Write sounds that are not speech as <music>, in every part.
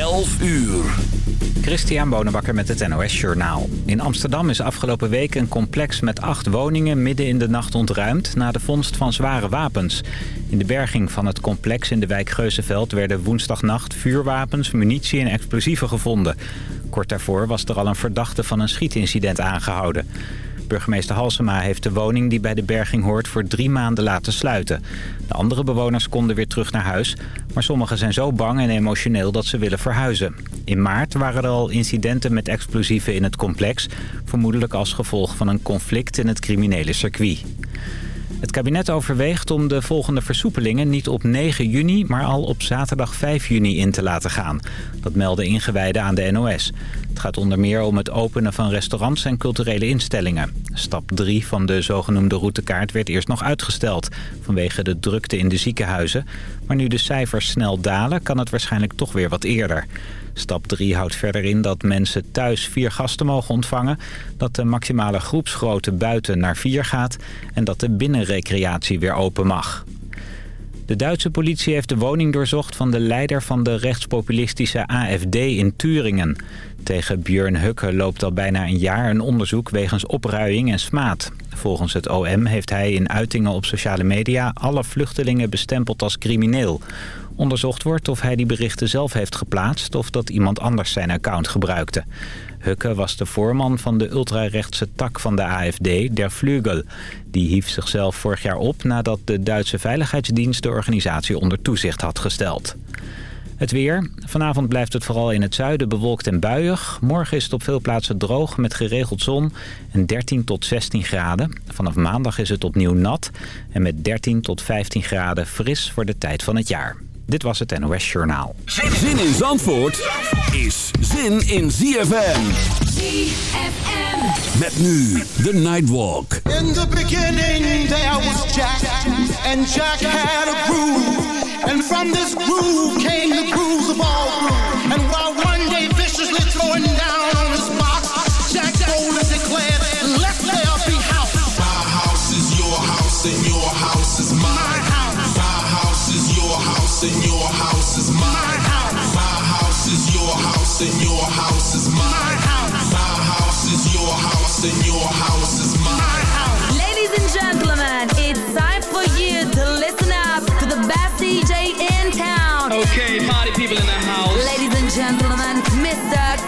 11 uur. Christian Bonenbakker met het NOS Journaal. In Amsterdam is afgelopen week een complex met acht woningen midden in de nacht ontruimd... na de vondst van zware wapens. In de berging van het complex in de wijk Geuzenveld werden woensdagnacht vuurwapens, munitie en explosieven gevonden. Kort daarvoor was er al een verdachte van een schietincident aangehouden. Burgemeester Halsema heeft de woning die bij de berging hoort voor drie maanden laten sluiten. De andere bewoners konden weer terug naar huis, maar sommigen zijn zo bang en emotioneel dat ze willen verhuizen. In maart waren er al incidenten met explosieven in het complex, vermoedelijk als gevolg van een conflict in het criminele circuit. Het kabinet overweegt om de volgende versoepelingen niet op 9 juni, maar al op zaterdag 5 juni in te laten gaan. Dat melden ingewijden aan de NOS. Gaat onder meer om het openen van restaurants en culturele instellingen. Stap 3 van de zogenoemde routekaart werd eerst nog uitgesteld... vanwege de drukte in de ziekenhuizen. Maar nu de cijfers snel dalen, kan het waarschijnlijk toch weer wat eerder. Stap 3 houdt verder in dat mensen thuis vier gasten mogen ontvangen... dat de maximale groepsgrootte buiten naar vier gaat... en dat de binnenrecreatie weer open mag. De Duitse politie heeft de woning doorzocht van de leider van de rechtspopulistische AFD in Turingen. Tegen Björn Hukke loopt al bijna een jaar een onderzoek wegens opruiing en smaad. Volgens het OM heeft hij in uitingen op sociale media alle vluchtelingen bestempeld als crimineel. Onderzocht wordt of hij die berichten zelf heeft geplaatst of dat iemand anders zijn account gebruikte. Hukke was de voorman van de ultrarechtse tak van de AFD, Der Flügel. Die hief zichzelf vorig jaar op nadat de Duitse Veiligheidsdienst de organisatie onder toezicht had gesteld. Het weer. Vanavond blijft het vooral in het zuiden bewolkt en buiig. Morgen is het op veel plaatsen droog met geregeld zon en 13 tot 16 graden. Vanaf maandag is het opnieuw nat en met 13 tot 15 graden fris voor de tijd van het jaar. Dit was het NOS Journaal. Zin in Zandvoort is zin in ZFM. ZFM. Met nu de Nightwalk. In the beginning there was Jack, and Jack had a groove. And from this groove came the grooves of all groove. And while one day viciously throwing down on his box, Jack boldly declared, let there be house. My house is your house and your house is mine. My house, My house is your house and your house is mine. my house, My house is your house and your house is mine. my house, My house is your house and your house is mine.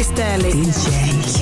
Cristalli. DJ.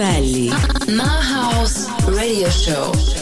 <laughs> My House Radio Show.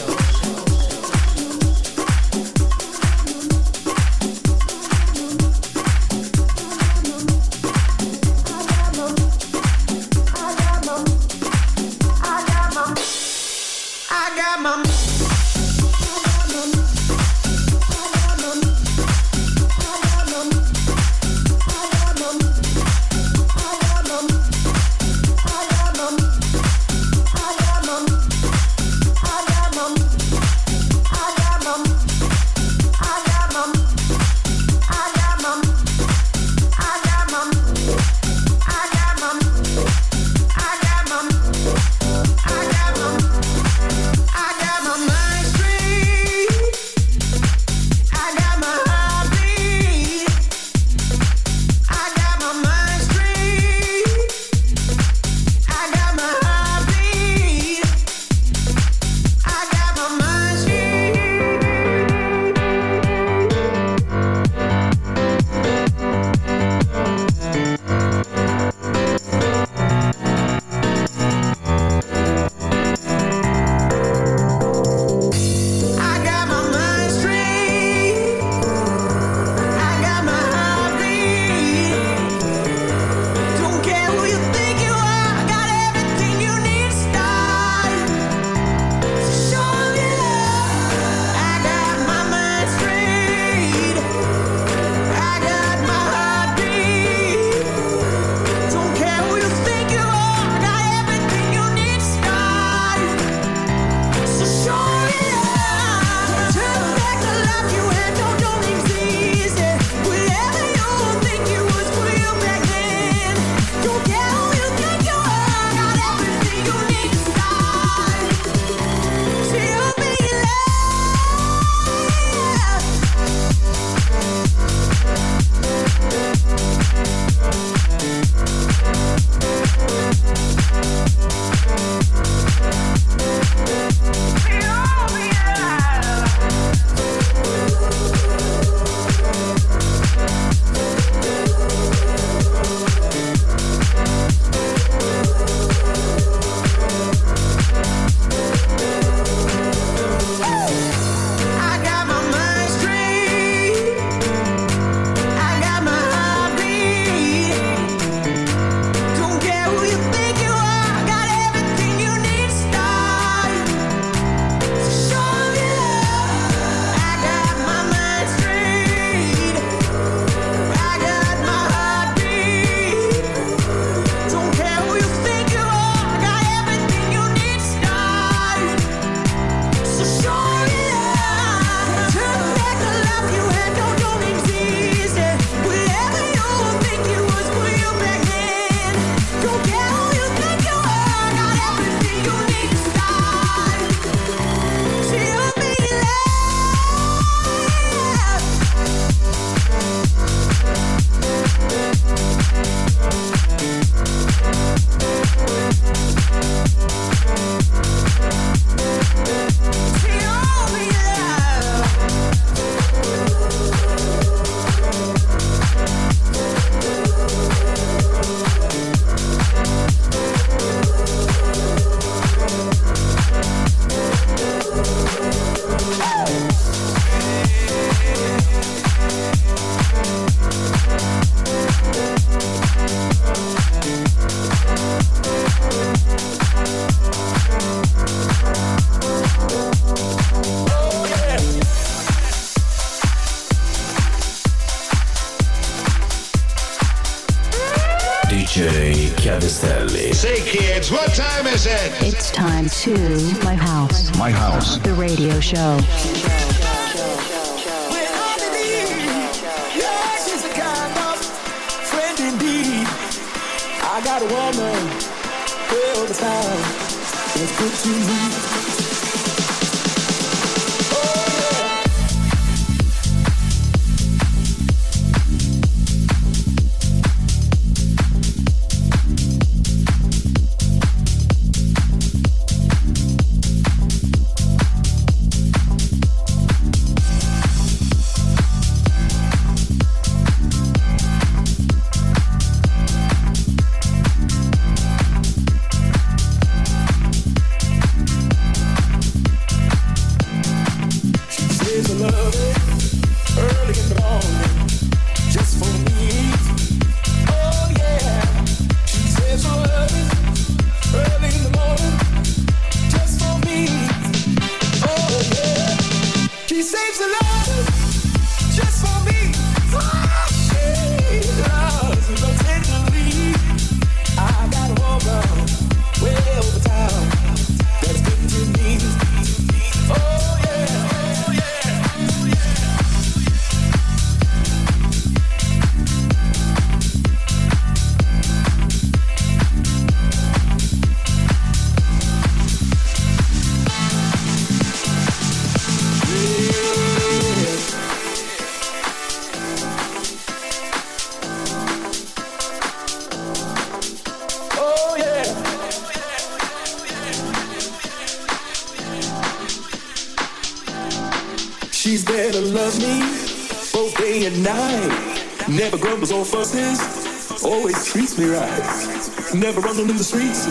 no fusses, always treats me right. Never runs onto the streets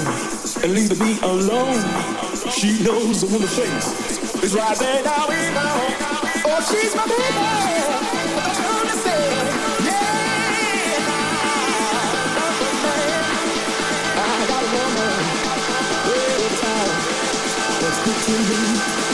and leaves me alone. She knows the woman's face is right there now in my home. Oh, she's my baby. I got a woman, every time that's good to me.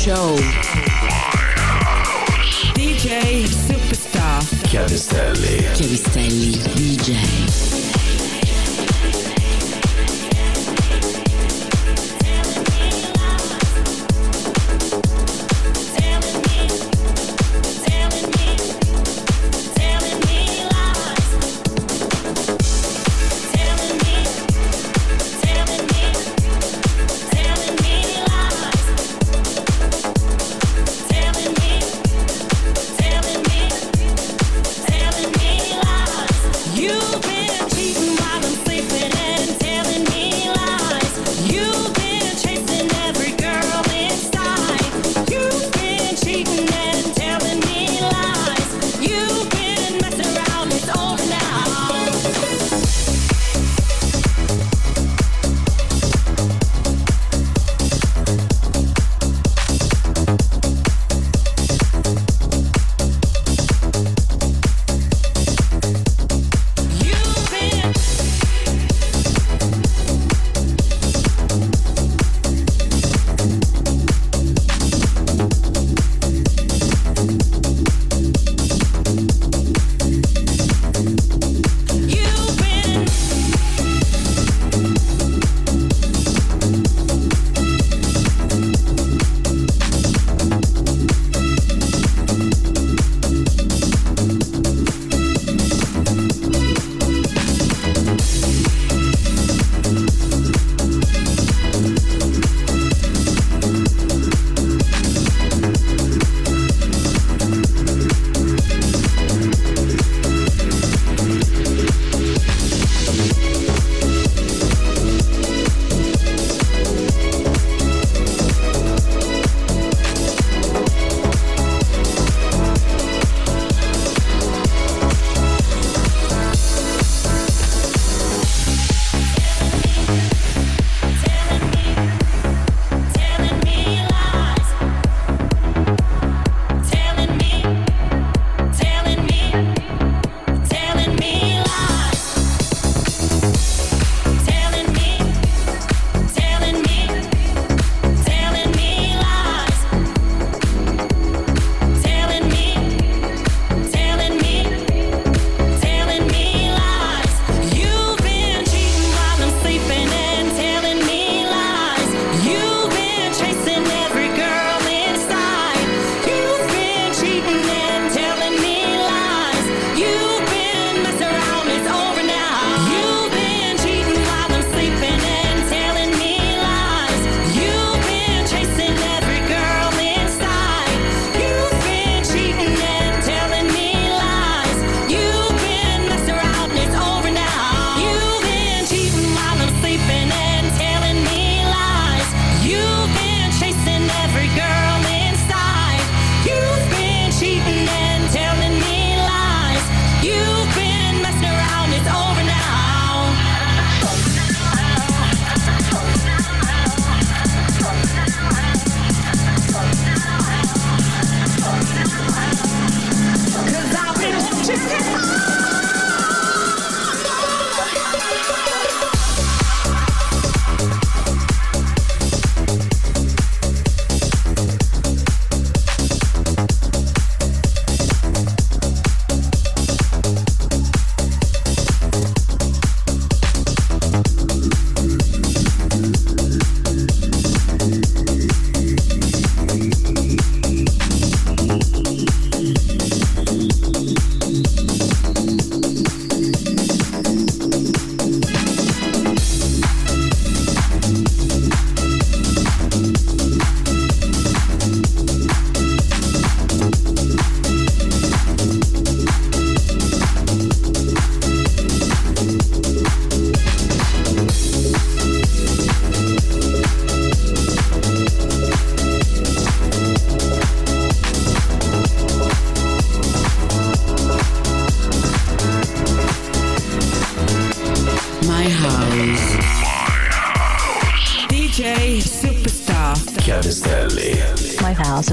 Show.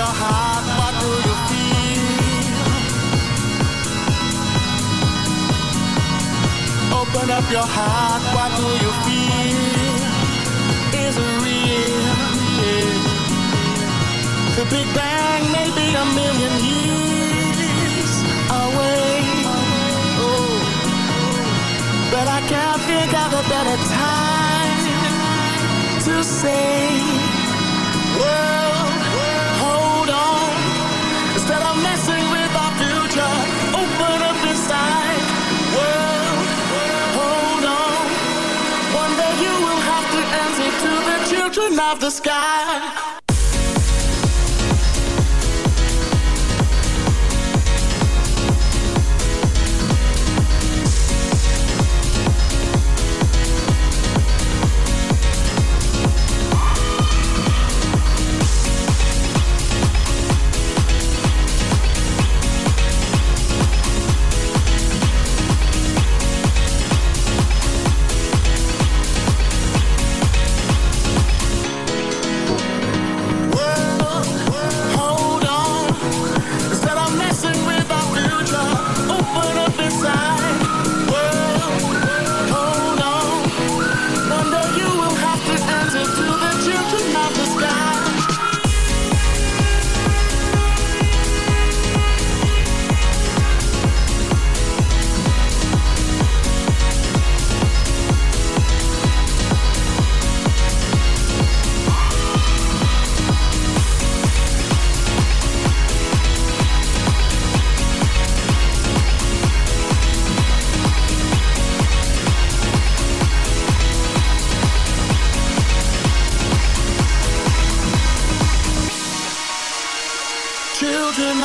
your heart, what do you feel? Open up your heart, what do you feel? Is it real? Yeah. The Big Bang may be a million years away. Oh. But I can't think of a better time to say of the sky.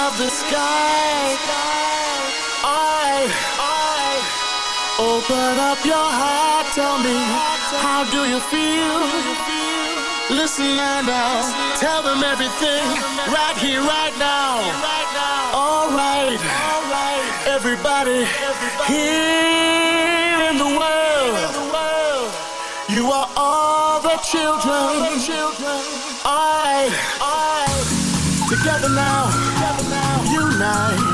Of the sky, I, I, open up your heart. Tell me, how do you feel? Listen and now, tell them everything right here, right now. All right, everybody here in the world, you are all the children. I, I. Together now, unite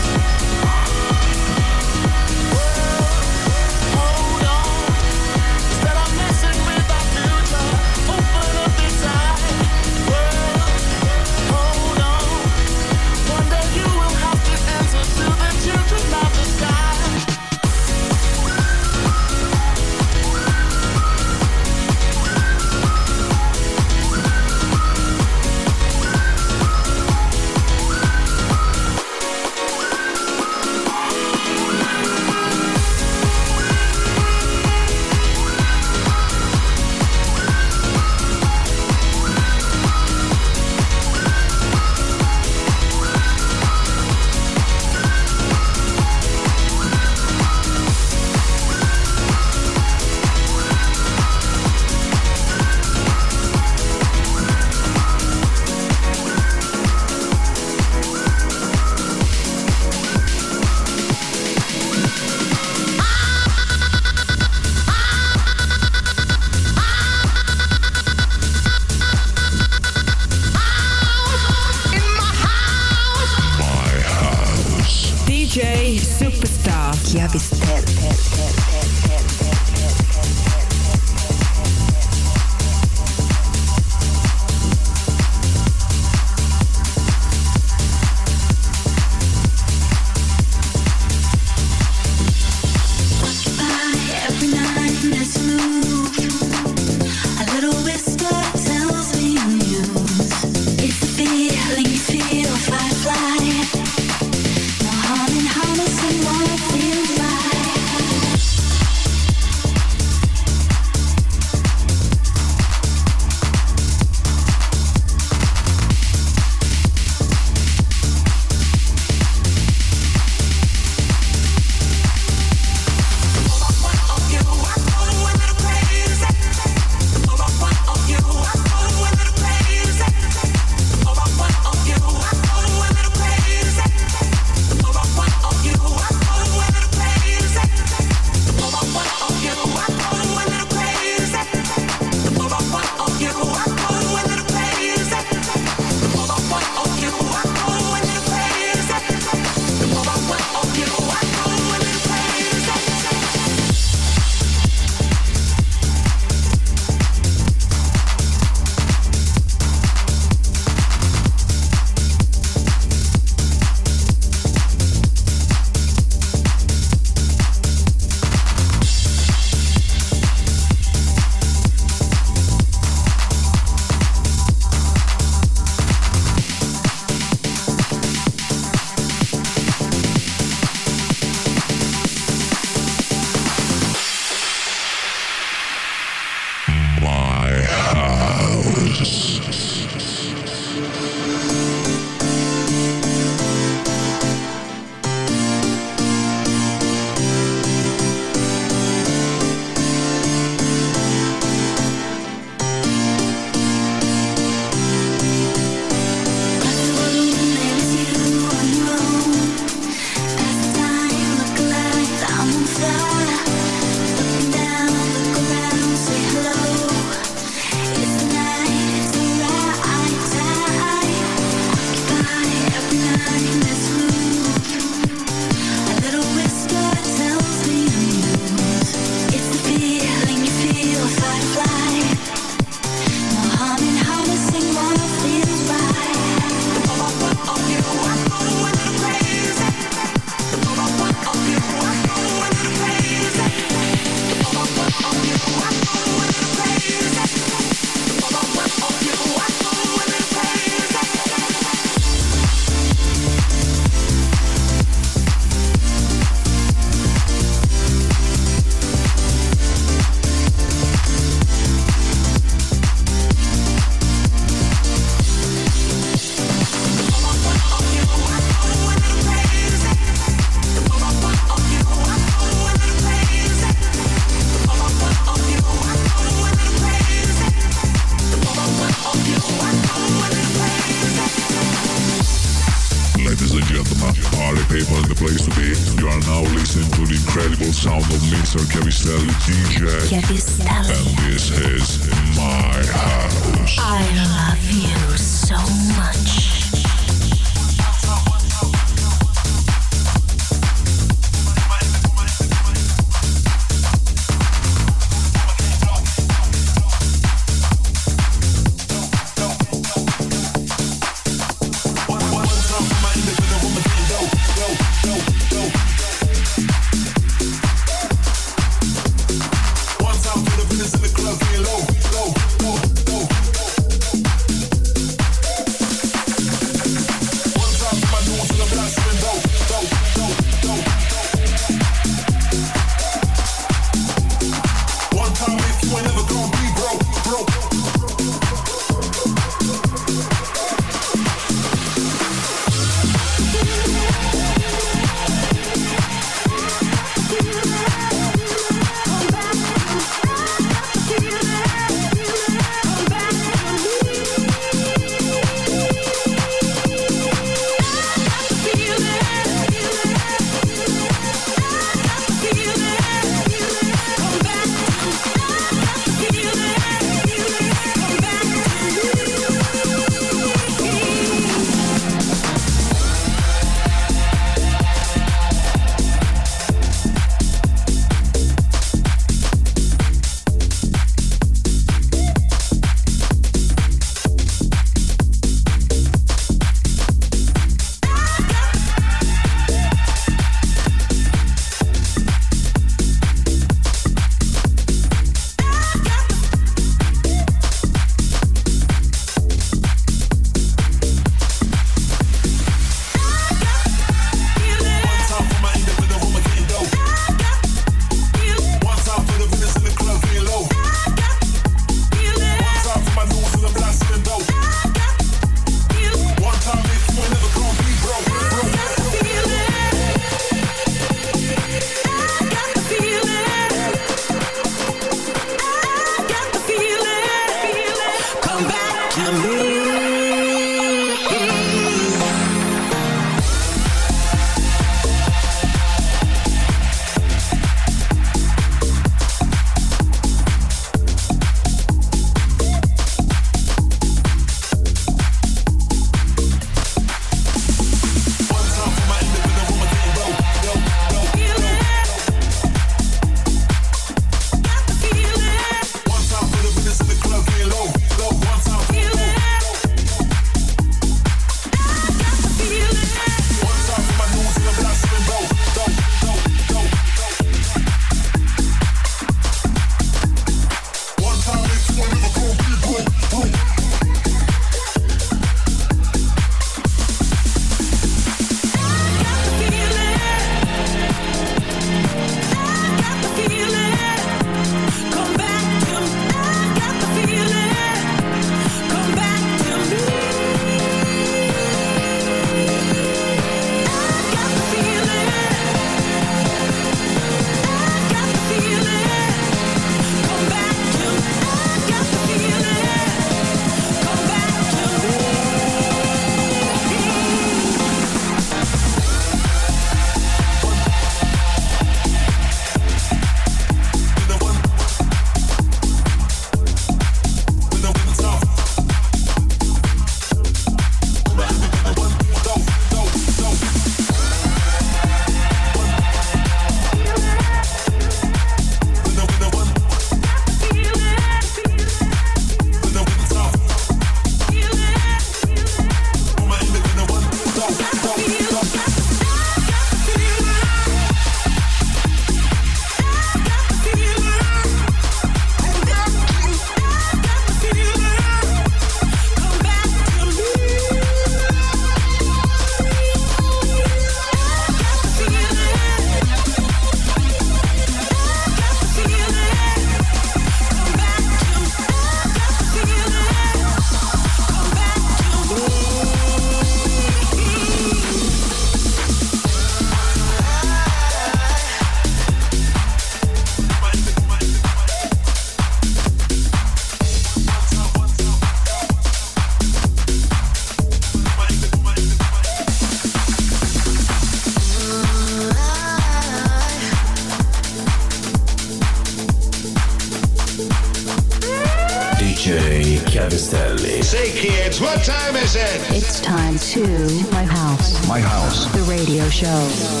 show.